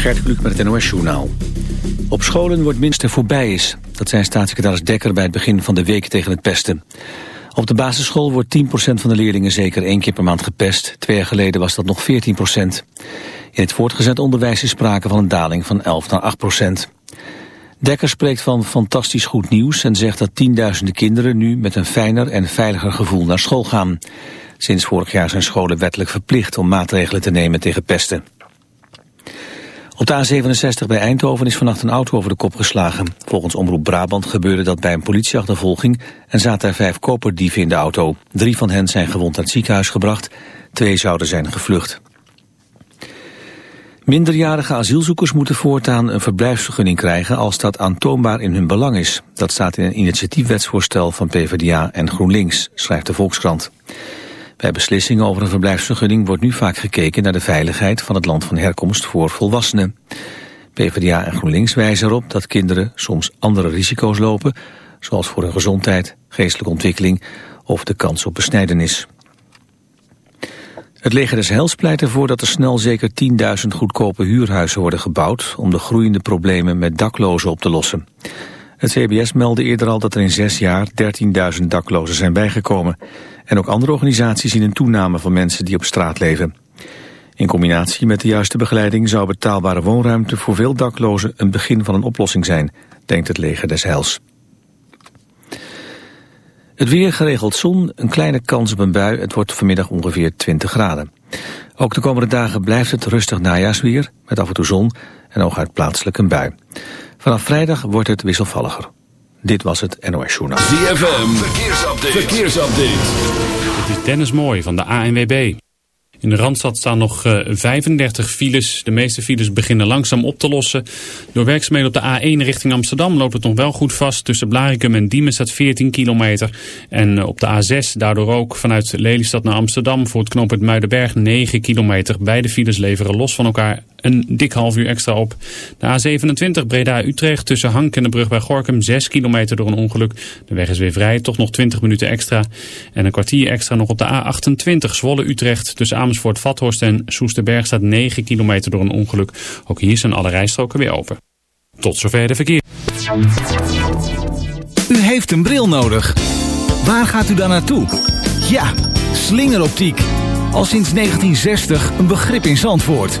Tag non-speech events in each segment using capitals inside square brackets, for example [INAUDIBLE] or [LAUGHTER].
Gert Kluk met het NOS-journaal. Op scholen wordt minste voorbij is. Dat zijn staatssecretaris Dekker bij het begin van de week tegen het pesten. Op de basisschool wordt 10% van de leerlingen zeker één keer per maand gepest. Twee jaar geleden was dat nog 14%. In het voortgezet onderwijs is sprake van een daling van 11 naar 8%. Dekker spreekt van fantastisch goed nieuws en zegt dat tienduizenden kinderen nu met een fijner en veiliger gevoel naar school gaan. Sinds vorig jaar zijn scholen wettelijk verplicht om maatregelen te nemen tegen pesten. Op de A67 bij Eindhoven is vannacht een auto over de kop geslagen. Volgens Omroep Brabant gebeurde dat bij een politieachtervolging en zaten er vijf koperdieven in de auto. Drie van hen zijn gewond naar het ziekenhuis gebracht, twee zouden zijn gevlucht. Minderjarige asielzoekers moeten voortaan een verblijfsvergunning krijgen als dat aantoonbaar in hun belang is. Dat staat in een initiatiefwetsvoorstel van PvdA en GroenLinks, schrijft de Volkskrant. Bij beslissingen over een verblijfsvergunning wordt nu vaak gekeken naar de veiligheid van het land van herkomst voor volwassenen. PvdA en GroenLinks wijzen erop dat kinderen soms andere risico's lopen, zoals voor hun gezondheid, geestelijke ontwikkeling of de kans op besnijdenis. Het leger des Hels pleit ervoor dat er snel zeker 10.000 goedkope huurhuizen worden gebouwd om de groeiende problemen met daklozen op te lossen. Het CBS meldde eerder al dat er in zes jaar 13.000 daklozen zijn bijgekomen. En ook andere organisaties zien een toename van mensen die op straat leven. In combinatie met de juiste begeleiding zou betaalbare woonruimte voor veel daklozen een begin van een oplossing zijn, denkt het leger des Heils. Het weer geregeld zon, een kleine kans op een bui. Het wordt vanmiddag ongeveer 20 graden. Ook de komende dagen blijft het rustig najaarsweer, met af en toe zon en hooguit plaatselijk een bui. Vanaf vrijdag wordt het wisselvalliger. Dit was het NOS Journaal. ZFM, verkeersupdate. verkeersupdate. Dit is Dennis Mooi van de ANWB. In de Randstad staan nog 35 eh, files. De meeste files beginnen langzaam op te lossen. Door werkzaamheden op de A1 richting Amsterdam loopt het nog wel goed vast. Tussen Blarikum en Diemen staat 14 kilometer. En eh, op de A6 daardoor ook vanuit Lelystad naar Amsterdam voor het knooppunt Muidenberg 9 kilometer. Beide files leveren los van elkaar een dik half uur extra op. De A27 Breda-Utrecht tussen Hank en de brug bij Gorkum 6 kilometer door een ongeluk. De weg is weer vrij, toch nog 20 minuten extra. En een kwartier extra nog op de A28 Zwolle-Utrecht tussen Amersfoort-Vathorst en Soesterberg staat 9 kilometer door een ongeluk. Ook hier zijn alle rijstroken weer open. Tot zover de verkeer. U heeft een bril nodig. Waar gaat u dan naartoe? Ja, slingeroptiek. Al sinds 1960 een begrip in Zandvoort.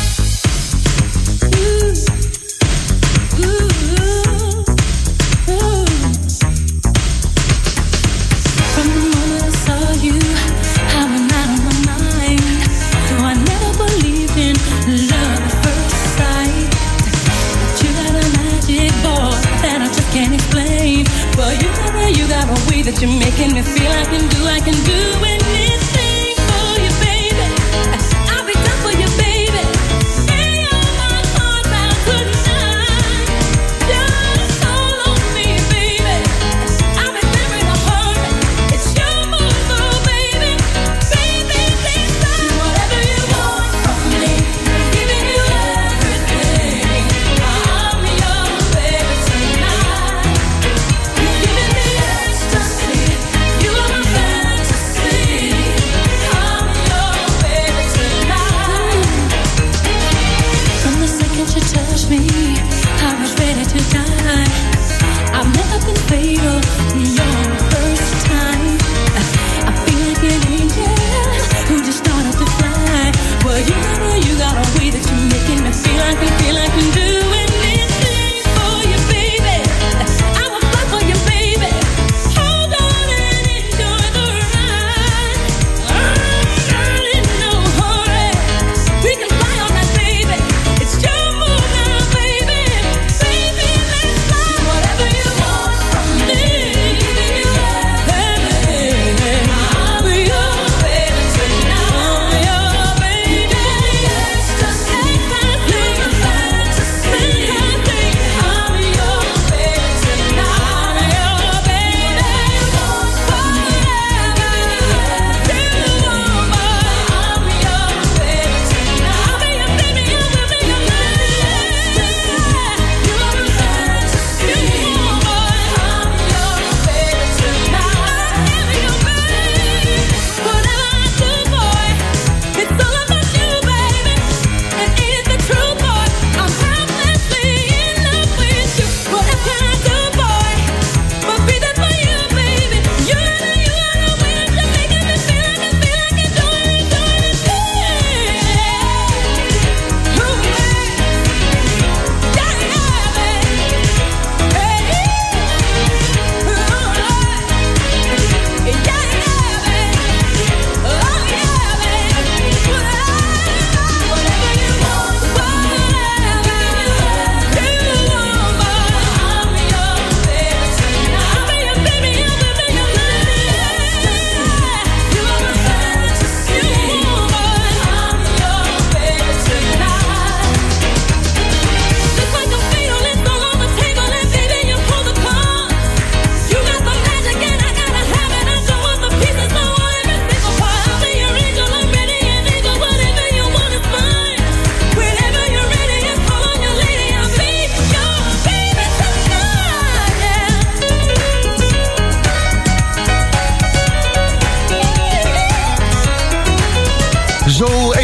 You're making me feel I can do, I can do it.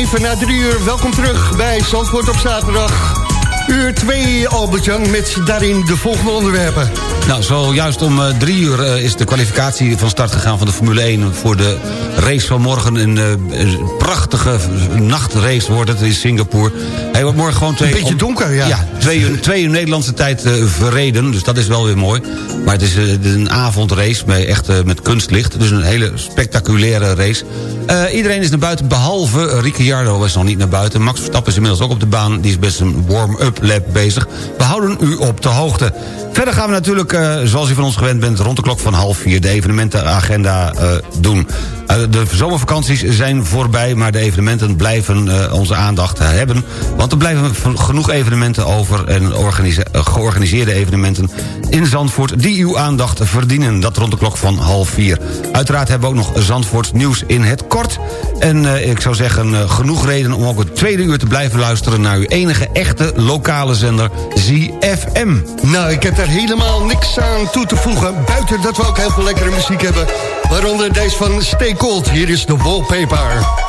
Even na drie uur. Welkom terug bij Zandvoort op zaterdag. Uur 2, Albert-Jan, met daarin de volgende onderwerpen. Nou, zojuist om uh, drie uur uh, is de kwalificatie van start gegaan van de Formule 1... voor de race van morgen. Een uh, prachtige nachtrace wordt het in Singapore. Hij wordt morgen gewoon twee... Een beetje donker, ja. Ja, twee uur, twee uur Nederlandse tijd verreden. Dus dat is wel weer mooi. Maar het is een avondrace met, echt, met kunstlicht. Dus een hele spectaculaire race. iedereen is naar buiten, behalve Ricciardo is nog niet naar buiten. Max Verstappen is inmiddels ook op de baan. Die is best een warm-up lap bezig. Houden u op de hoogte. Verder gaan we natuurlijk, uh, zoals u van ons gewend bent... rond de klok van half vier de evenementenagenda uh, doen. Uh, de zomervakanties zijn voorbij, maar de evenementen blijven onze aandacht hebben. Want er blijven genoeg evenementen over... en georganiseerde evenementen in Zandvoort... die uw aandacht verdienen. Dat rond de klok van half vier. Uiteraard hebben we ook nog Zandvoort nieuws in het kort. En ik zou zeggen, genoeg reden om ook het tweede uur te blijven luisteren... naar uw enige echte lokale zender ZFM. Nou, ik heb er helemaal niks aan toe te voegen. Buiten dat we ook heel veel lekkere muziek hebben. Waaronder deze van Stay Cold. Hier is de wallpaper.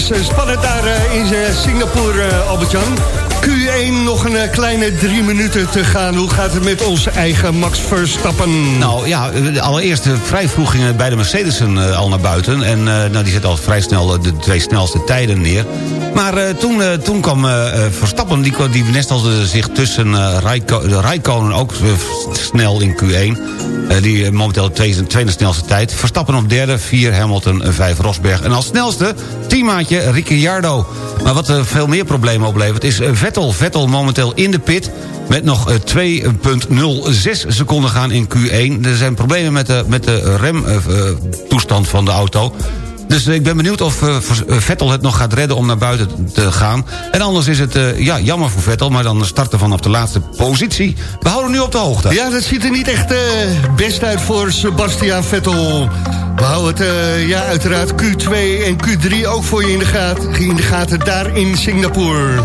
Is eh, spannend daar eh, in eh, Singapore, Albert-Jan. Q1, nog een kleine drie minuten te gaan. Hoe gaat het met onze eigen Max Verstappen? Nou ja, allereerst vrij vroeg gingen beide Mercedes'en al naar buiten. En nou, die zetten al vrij snel de twee snelste tijden neer. Maar toen, toen kwam Verstappen, die, die nestelde zich tussen Rijkonen ook snel in Q1. Eh, die momenteel de tweede, tweede snelste tijd. Verstappen op derde, vier Hamilton, vijf Rosberg. En als snelste, teammaatje Ricciardo. Maar wat er veel meer problemen oplevert is eh, Vettel. Vettel momenteel in de pit met nog eh, 2,06 seconden gaan in Q1. Er zijn problemen met de, met de remtoestand van de auto. Dus eh, ik ben benieuwd of eh, eh, Vettel het nog gaat redden om naar buiten te gaan. En anders is het eh, ja, jammer voor Vettel, maar dan starten vanaf de laatste positie. We houden nu op de hoogte. Ja, dat ziet er niet echt eh, best uit voor Sebastian Vettel. We houden het eh, ja, uiteraard Q2 en Q3 ook voor je in de, gaten, in de gaten daar in Singapore.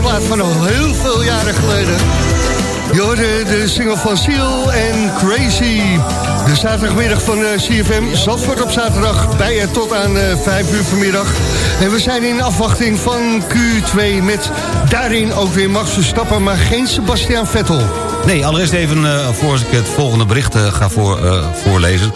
Plaat van al heel veel jaren geleden. Je de single van Seal en Crazy. De zaterdagmiddag van eh, CFM. Zandvoort op zaterdag bij je tot aan eh 5 uur vanmiddag. En we zijn in afwachting van Q2 met daarin ook weer Max Verstappen... maar geen Sebastian Vettel. Nee, allereerst even uh, voor ik het volgende bericht uh, ga voor, uh, voorlezen.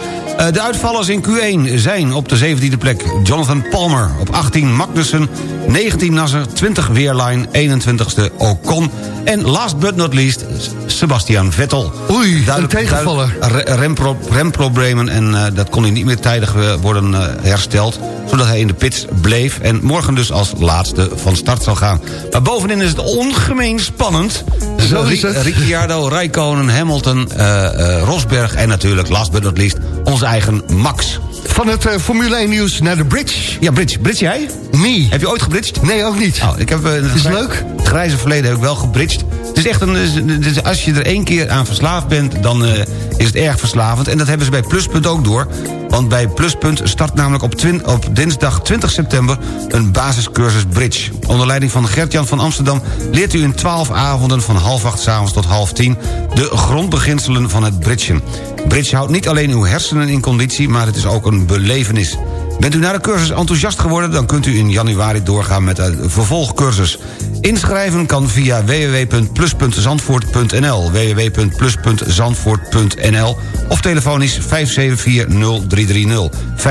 de uitvallers in Q1 zijn op de 17e plek Jonathan Palmer. Op 18 Magnussen, 19 Nasser, 20 Weerline, 21ste Ocon. En last but not least Sebastian Vettel. Oei, een tegenvaller. Rempro remproblemen en dat kon hij niet meer tijdig worden hersteld zodat hij in de pits bleef en morgen dus als laatste van start zal gaan. Maar bovenin is het ongemeen spannend. Zo is het. Ricciardo, Rijkonen, Hamilton, uh, uh, Rosberg en natuurlijk, last but not least, onze eigen Max. Van het uh, Formule 1 nieuws naar de bridge. Ja, bridge. Bridge jij? Nee. Heb je ooit gebridged? Nee, ook niet. Oh, ik heb, uh, is het leuk? Het grijze verleden heb ik wel gebridged. Is echt een... Als je er één keer aan verslaafd bent, dan uh, is het erg verslavend. En dat hebben ze bij Pluspunt ook door. Want bij Pluspunt start namelijk op, dinsdag 20 september... een basiscursus Bridge. Onder leiding van Gert-Jan van Amsterdam... leert u in 12 avonden van half acht 's avonds tot half tien... de grondbeginselen van het bridgen. Bridge houdt niet alleen uw hersenen in conditie... maar het is ook een belevenis. Bent u na de cursus enthousiast geworden... dan kunt u in januari doorgaan met een vervolgcursus. Inschrijven kan via www.plus.zandvoort.nl www.plus.zandvoort.nl of telefonisch 5740330 5740330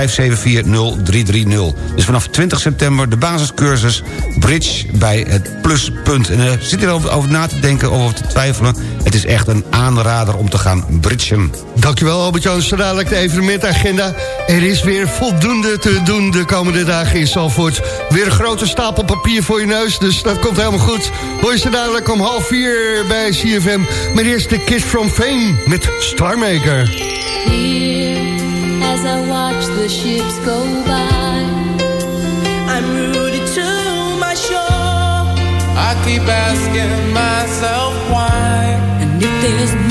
Dus vanaf 20 september de basiscursus Bridge bij het Pluspunt. En zit er over na te denken of over te twijfelen... het is echt een aanrader om te gaan bridgen. Dankjewel Albert-Jan, zo dadelijk de evenementagenda. Er is weer voldoende te doen de komende dagen in Zalvoort. Weer een grote stapel papier voor je neus, dus dat komt helemaal goed. Hoor je ze dadelijk om half vier bij CFM. Maar eerst de Kids from Fame met Starmaker. Here, as I watch the ships go by, I'm rooted to my shore. I keep asking myself why. If there's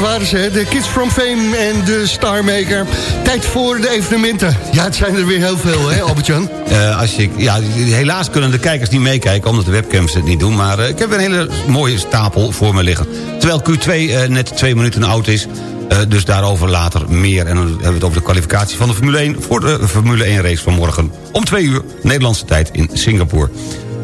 waren ze, de Kids from Fame en de Starmaker. Tijd voor de evenementen. Ja, het zijn er weer heel veel, hè, Albert-Jan? [LAUGHS] Eh, als ja, helaas kunnen de kijkers niet meekijken... omdat de webcams het niet doen. Maar eh, ik heb een hele mooie stapel voor me liggen. Terwijl Q2 eh, net twee minuten oud is... Dus daarover later meer. En dan hebben we het over de kwalificatie van de Formule 1... voor de Formule 1 race van morgen om twee uur Nederlandse tijd in Singapore.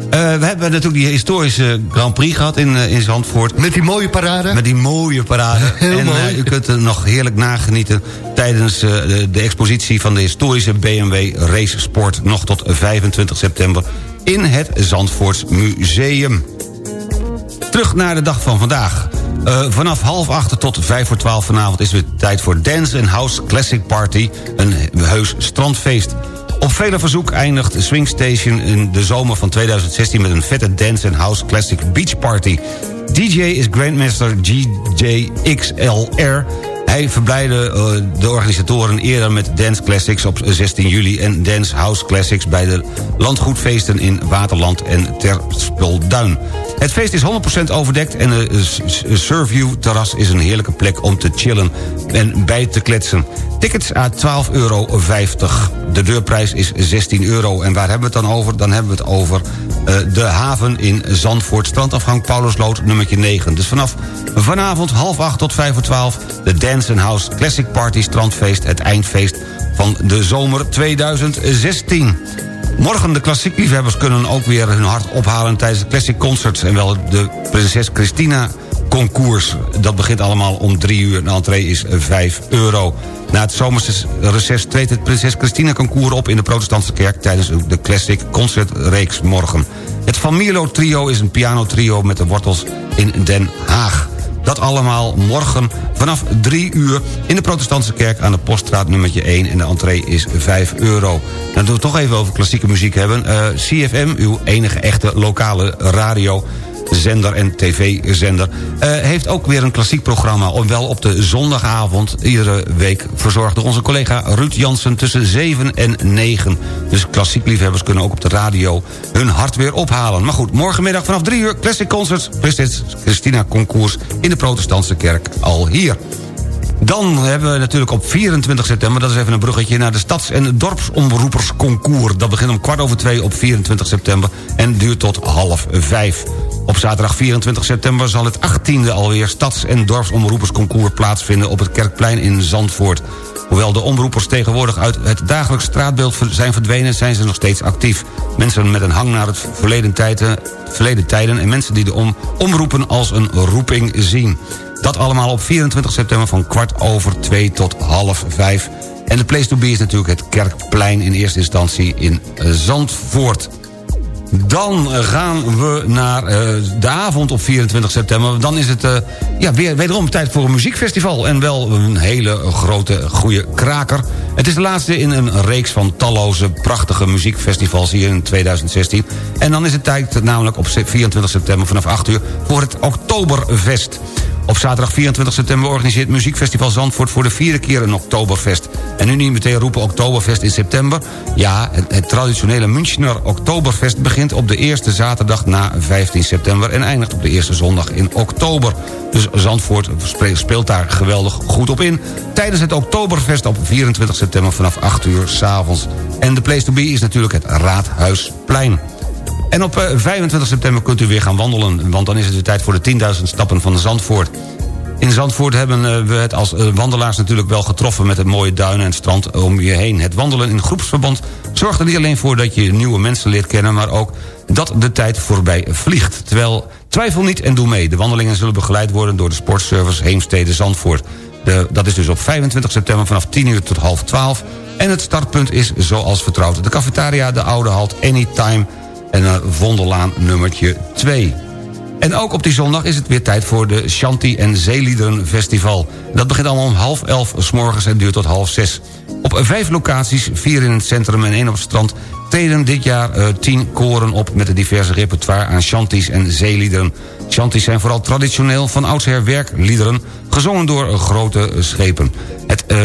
Eh, we hebben natuurlijk die historische Grand Prix gehad in, eh, in Zandvoort. Met die mooie parade? Met die mooie parade. [LAUGHS] Heel en mooi. eh, u kunt er nog heerlijk nagenieten... tijdens de, de expositie van de historische BMW Race Sport... nog tot 25 september in het Zandvoorts Museum. Terug naar de dag van vandaag. Vanaf half acht tot vijf voor twaalf vanavond is weer tijd voor Dance and House Classic Party. Een heus strandfeest. Op vele verzoek eindigt Swing Station in de zomer van 2016... met een vette Dance and House Classic Beach Party. DJ is Grandmaster GJXLR... Hij verblijde eh, de organisatoren eerder met Dance Classics op 16 juli... en Dance House Classics bij de landgoedfeesten in Waterland en Terspelduin. Het feest is 100% overdekt en de Surview terras is een heerlijke plek om te chillen en bij te kletsen. Tickets à 12,50 euro. De deurprijs is 16 euro. En waar hebben we het dan over? Dan hebben we het over eh, de haven in Zandvoort. Strandafgang Paulusloot nummertje 9. Dus vanaf vanavond half acht tot vijf voor twaalf... de Dance and House Classic Party Strandfeest. Het eindfeest van de zomer 2016. Morgen de klassiekliefhebbers kunnen ook weer hun hart ophalen... tijdens de Classic Concerts en wel de Prinses Christina concours. Dat begint allemaal om drie uur. De entree is 5 euro. Na het zomerreces treedt het Prinses Christina concours op... in de protestantse kerk tijdens de Classic Concertreeks morgen. Het Van Mierlo trio is een pianotrio met de wortels in Den Haag. Dat allemaal morgen vanaf 3 uur in de protestantse kerk aan de poststraat nummertje 1. En de entree is 5 euro. Dan we toch even over klassieke muziek hebben. Eh, CFM, uw enige echte lokale radio zender en tv-zender... eh, heeft ook weer een klassiek programma... wel op de zondagavond iedere week verzorgd... door onze collega Ruud Jansen tussen 7 en 9. Dus klassiek liefhebbers kunnen ook op de radio hun hart weer ophalen. Maar goed, morgenmiddag vanaf 3 uur... Classic Concerts, Christina Concours... in de protestantse kerk al hier. Dan hebben we natuurlijk op 24 september... dat is even een bruggetje naar de Stads- en Dorpsomroepersconcours. Dat begint om kwart over twee op 24 september... en duurt tot half vijf. Op zaterdag 24 september zal het 18e alweer... Stads- en Dorpsomroepersconcours plaatsvinden... op het Kerkplein in Zandvoort. Hoewel de omroepers tegenwoordig uit het dagelijks straatbeeld zijn verdwenen... zijn ze nog steeds actief. Mensen met een hang naar het verleden tijden, verleden tijden... en mensen die de om, omroepen als een roeping zien. Dat allemaal op 24 september van kwart over twee tot half vijf. En de place to be is natuurlijk het Kerkplein in eerste instantie in Zandvoort. Dan gaan we naar eh, de avond op 24 september. Dan is het eh, ja, weer, wederom tijd voor een muziekfestival. En wel een hele grote, goede kraker. Het is de laatste in een reeks van talloze prachtige muziekfestivals hier in 2016. En dan is het tijd namelijk op 24 september vanaf 8 uur voor het Oktoberfest. Op zaterdag 24 september organiseert Muziekfestival Zandvoort... voor de vierde keer een Oktoberfest. En nu niet meteen roepen Oktoberfest in september. Ja, het, traditionele Münchner Oktoberfest begint op de eerste zaterdag na 15 september... en eindigt op de eerste zondag in oktober. Dus Zandvoort spe- speelt daar geweldig goed op in... tijdens het Oktoberfest op 24 september vanaf 8 uur s'avonds. En de place to be is natuurlijk het Raadhuisplein. En op eh, 25 september kunt u weer gaan wandelen... want dan is het weer tijd voor de 10.000 stappen van de Zandvoort. In Zandvoort hebben eh, we het als eh, wandelaars natuurlijk wel getroffen... met het mooie duinen en het strand om je heen. Het wandelen in groepsverband zorgt er niet alleen voor... dat je nieuwe mensen leert kennen... maar ook dat de tijd voorbij vliegt. Terwijl, twijfel niet en doe mee. De wandelingen zullen begeleid worden door de sportservice Heemstede Zandvoort. De, dat is dus op 25 september vanaf 10 uur tot half 12. En het startpunt is zoals vertrouwd. De cafetaria, de Oude Halt, Anytime en Vondellaan nummertje 2. En ook op die zondag is het weer tijd voor de Shanti en Zeeliederen Festival. Dat begint allemaal om half elf s morgens en duurt tot half zes. Op vijf locaties, vier in het centrum en één op het strand... treden dit jaar uh, tien koren op met een diverse repertoire aan Shanties en zeeliederen. Shanties zijn vooral traditioneel van oudsher werkliederen... gezongen door grote schepen. Uh,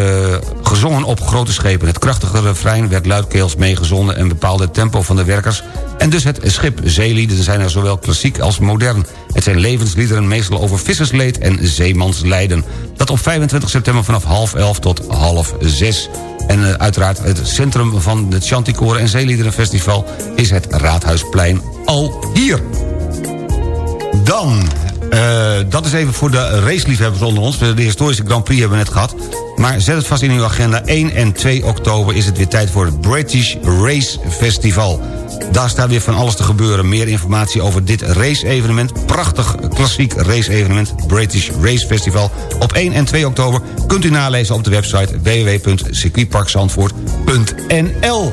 gezongen op grote schepen. Het krachtige refrein werd luidkeels meegezonden... en bepaalde het tempo van de werkers. En dus het schip zeelieden zijn er zowel klassiek als modern. Het zijn levensliederen meestal over vissersleed en zeemanslijden. Dat op 25 september vanaf half elf tot half zes. En uh, uiteraard het centrum van het Chanticoren en Zeeliederenfestival... is het Raadhuisplein al hier. Dan eh, dat is even voor de raceliefhebbers onder ons. De historische Grand Prix hebben we net gehad. Maar zet het vast in uw agenda. 1 en 2 oktober is het weer tijd voor het British Race Festival. Daar staat weer van alles te gebeuren. Meer informatie over dit race-evenement. Prachtig klassiek race-evenement. British Race Festival. Op 1 en 2 oktober kunt u nalezen op de website www.circuitparkzandvoort.nl.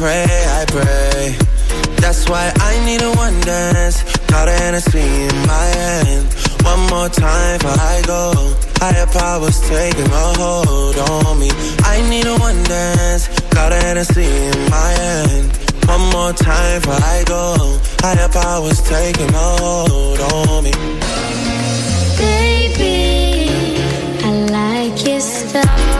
Pray, I pray. That's why I need a one dance. Got a Hennessy in my hand. One more time before I go. Higher powers taking a hold on me. I need a one dance. Got a Hennessy in my hand. One more time before I go. Higher powers taking a hold on me. Baby, I like your style.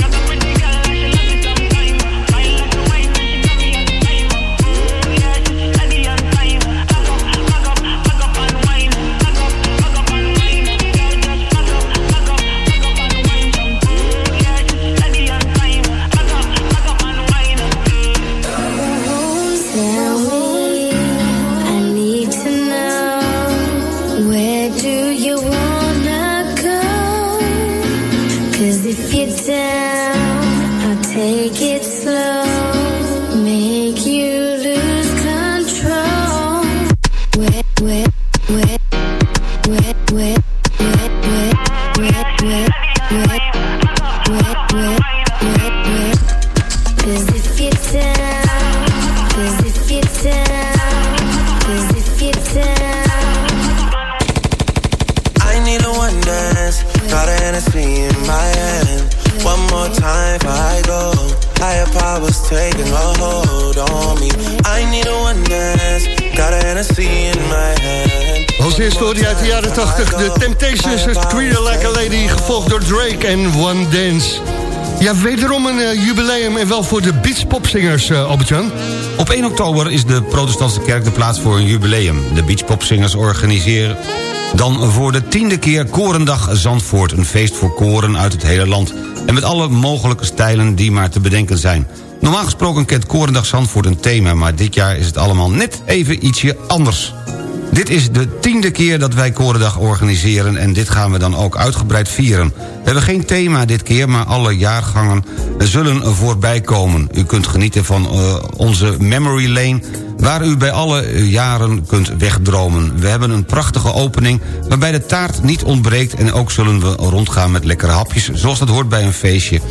Taking a hold on me. I need a one dance. Got a Hennessy in my hand. Als eerste hoorde uit de jaren 80 de Temptations, het Her Like a Lady, gevolgd door Drake en One Dance. Ja, wederom een eh, jubileum en wel voor de beachpopzingers, uh, Albert-Jan. Op 1 oktober is de protestantse kerk de plaats voor een jubileum. De beachpopzingers organiseren dan voor de tiende keer Korendag Zandvoort. Een feest voor koren uit het hele land. En met alle mogelijke stijlen die maar te bedenken zijn. Normaal gesproken kent Korendag Zandvoort een thema... maar dit jaar is het allemaal net even ietsje anders. Dit is de tiende keer dat wij Korendag organiseren... en dit gaan we dan ook uitgebreid vieren. We hebben geen thema dit keer, maar alle jaargangen zullen voorbij komen. U kunt genieten van uh, onze Memory Lane... waar u bij alle jaren kunt wegdromen. We hebben een prachtige opening waarbij de taart niet ontbreekt... en ook zullen we rondgaan met lekkere hapjes... zoals dat hoort bij een feestje.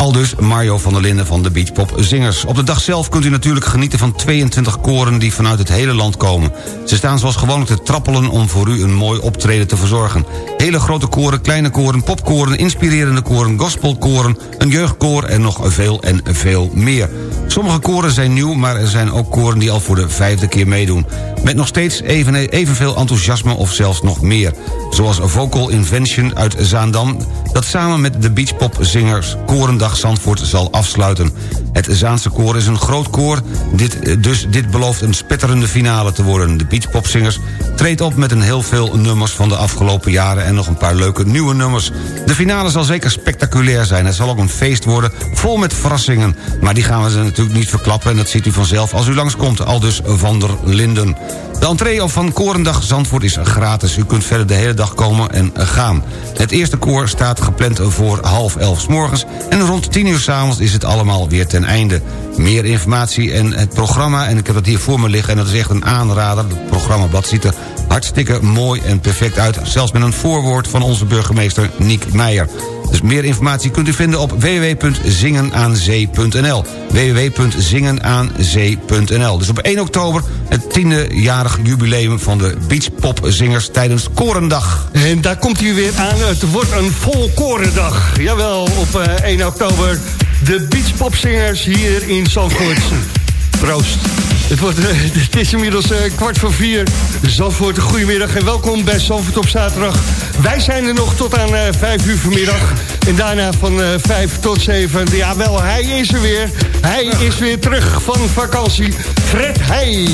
Aldus Mario van der Linden van de Beachpop Zingers. Op de dag zelf kunt u natuurlijk genieten van 22 koren... die vanuit het hele land komen. Ze staan zoals gewoonlijk te trappelen om voor u een mooi optreden te verzorgen. Hele grote koren, kleine koren, popkoren, inspirerende koren... gospelkoren, een jeugdkoor en nog veel en veel meer. Sommige koren zijn nieuw, maar er zijn ook koren die al voor de vijfde keer meedoen. Met nog steeds even, evenveel enthousiasme of zelfs nog meer. Zoals Vocal Invention uit Zaandam... dat samen met de Beachpop-zingers Korendag Zandvoort zal afsluiten. Het Zaanse koor is een groot koor, dit, dus dit belooft een spetterende finale te worden. De Beachpopzingers treedt op met een heel veel nummers van de afgelopen jaren... en nog een paar leuke nieuwe nummers. De finale zal zeker spectaculair zijn. Het zal ook een feest worden, vol met verrassingen. Maar die gaan we ze natuurlijk niet verklappen... en dat ziet u vanzelf als u langskomt, al dus Van der Linden. De entree van Korendag Zandvoort is gratis. U kunt verder de hele dag komen en gaan. Het eerste koor staat gepland voor half elf s morgens... en rond tien uur s'avonds is het allemaal weer ten einde. Meer informatie en het programma, en ik heb het hier voor me liggen... en dat is echt een aanrader. Het programmablad ziet er hartstikke mooi en perfect uit. Zelfs met een voorwoord van onze burgemeester Niek Meijer. Dus meer informatie kunt u vinden op www.zingenaanzee.nl www.zingenaanzee.nl Dus op 1 oktober het tiende jarig jubileum van de beachpopzingers tijdens Korendag. En daar komt hij weer aan. Het wordt een volkorendag. Jawel, op eh, 1 oktober. De beachpopzingers hier in Zandvoort. Proost. Het, eh, [LAUGHS] het is inmiddels eh, kwart voor vier. Zandvoort, goedemiddag en welkom bij Zandvoort op zaterdag. Wij zijn er nog tot aan eh, vijf uur vanmiddag. En daarna van vijf tot zeven. Jawel, hij is er weer. Hij is weer terug van vakantie. Fred Heij.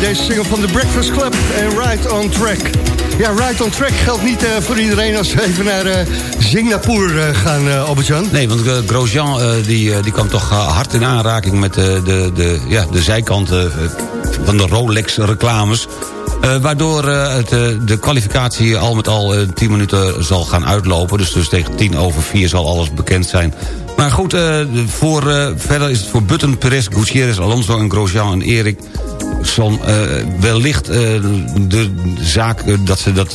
Deze single van The Breakfast Club en Right on Track. Ja, Right on Track geldt niet eh, voor iedereen als we even naar eh, Singapore eh, gaan, uh, Albert-Jan. Nee, want uh, Grosjean uh, die, uh, die kwam toch uh, hard in aanraking met uh, de, de, ja, de zijkant uh, van de Rolex-reclames. Uh, waardoor uh, het, uh, de kwalificatie al met al uh, 10 minuten zal gaan uitlopen. Dus, dus tegen 10 over 4 zal alles bekend zijn. Maar goed, uh, voor, uh, verder is het voor Button, Perez, Gutierrez, Alonso en Grosjean en Erik... Zal, uh, wellicht uh, de zaak uh, dat ze dat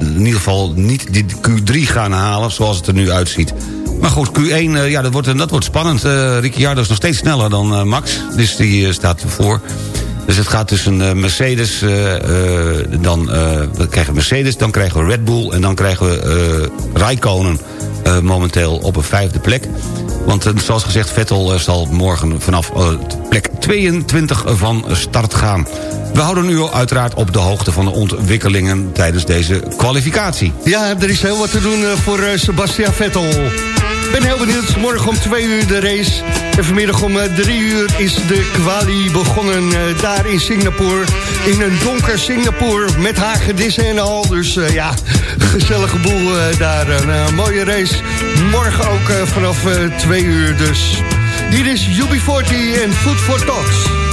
in ieder geval niet die Q3 gaan halen... zoals het er nu uitziet. Maar goed, Q1, uh, ja, dat wordt, dat wordt spannend. Ricciardo is nog steeds sneller dan Max, dus die staat ervoor. Dus het gaat tussen Mercedes, dan we krijgen Mercedes, dan krijgen we Red Bull... en dan krijgen we Raikkonen momenteel op een vijfde plek. Want zoals gezegd, Vettel zal morgen vanaf plek 22 van start gaan. We houden u uiteraard op de hoogte van de ontwikkelingen tijdens deze kwalificatie. Ja, er is heel wat te doen voor Sebastian Vettel. Ben heel benieuwd. Morgen om twee uur de race. En vanmiddag om drie uur is de quali begonnen uh, daar in Singapore. In een donker Singapore met hagedissen en al. Dus uh, ja, gezellige boel daar. Een mooie race. Morgen ook vanaf twee uur dus. Hier is UB40 en Food for Talks.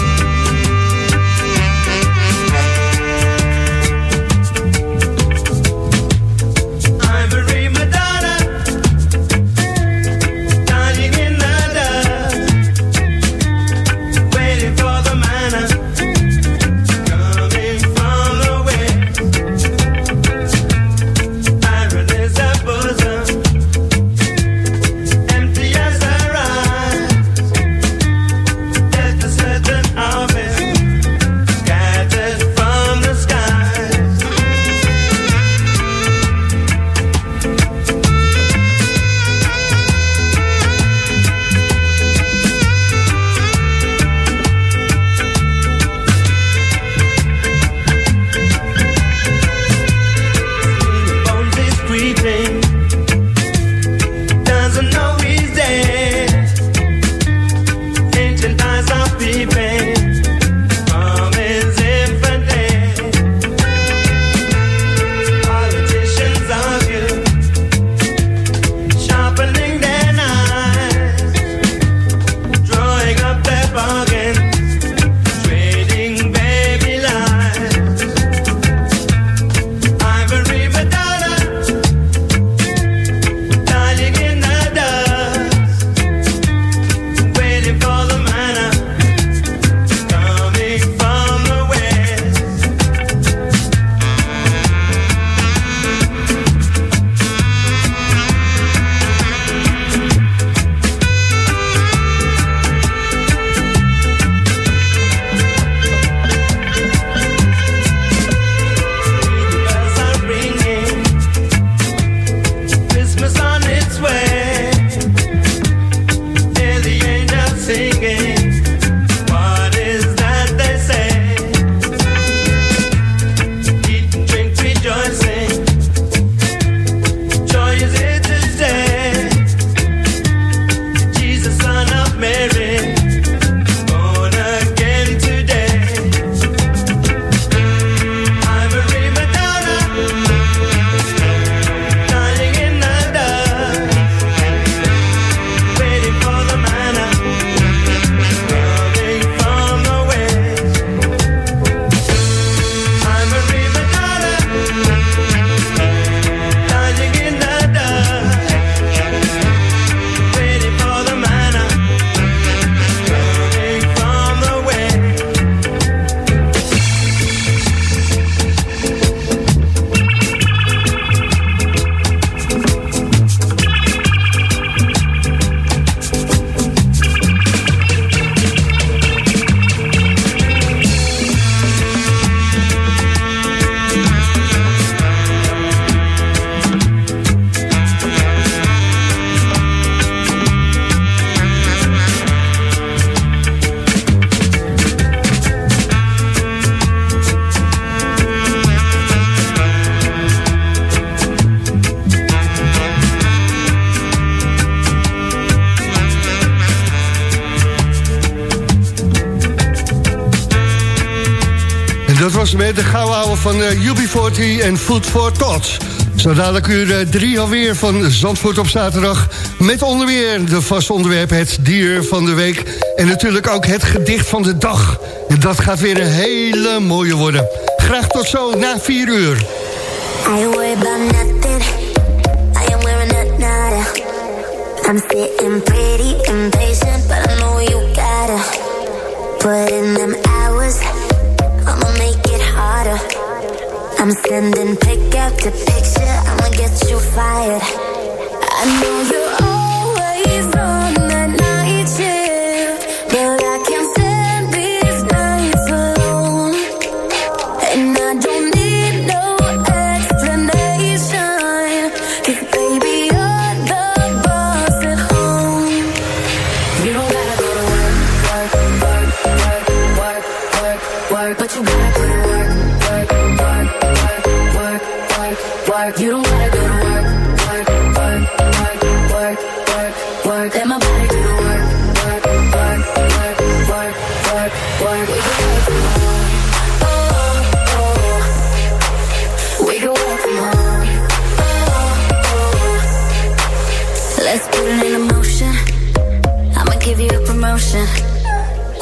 Van eh, UB40 en Food for Thoughts. Zo dadelijk uur 3 alweer van Zandvoort op zaterdag. Met onder meer de vaste onderwerp het dier van de week. En natuurlijk ook het gedicht van de dag. En dat gaat weer een hele mooie worden. Graag tot zo na 4 uur. I'm sitting pretty but I know you I'm sending pick up after picture. I'ma get you fired. I know you're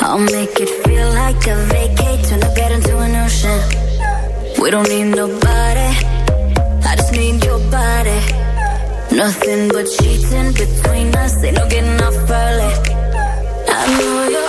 I'll make it feel like a vacate, turn the bed into an ocean. We don't need nobody. I just need your body. Nothing but cheating between us. Ain't no getting off early. I know you're